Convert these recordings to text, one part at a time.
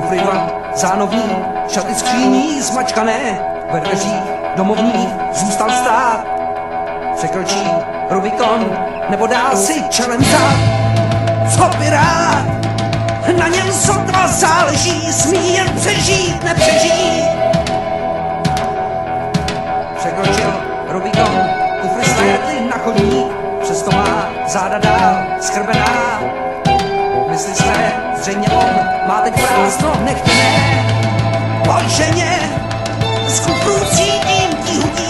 kufry zánovní, šaty skříní zmačkané, ve dveřích domovních zůstal stát. Překročí Rubikon, nebo dá si čelem zát. Co by rád, na něm sotva záleží, smí jen přežít, nepřežít. Překročil Rubikon, kufry slétly na chodník, přesto má záda dál skrbená. Myslí své, zřejmě on má teď prázdno, nechte ne. Pojď ženě, z kufru cítím tíhutích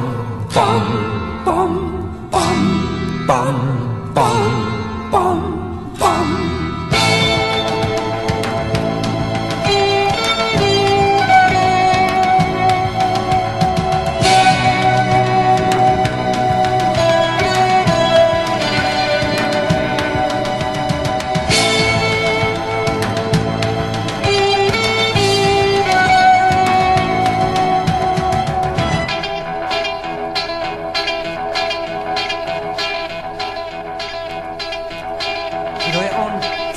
bum, bum, bum.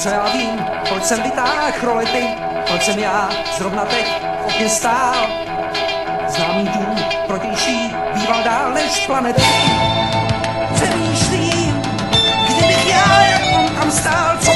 co já vím, proč jsem vytáh rolety, proč jsem já zrovna teď v okně stál. Známý dům protější býval dál než planety. Přemýšlím, kdybych já, jak on tam stál, co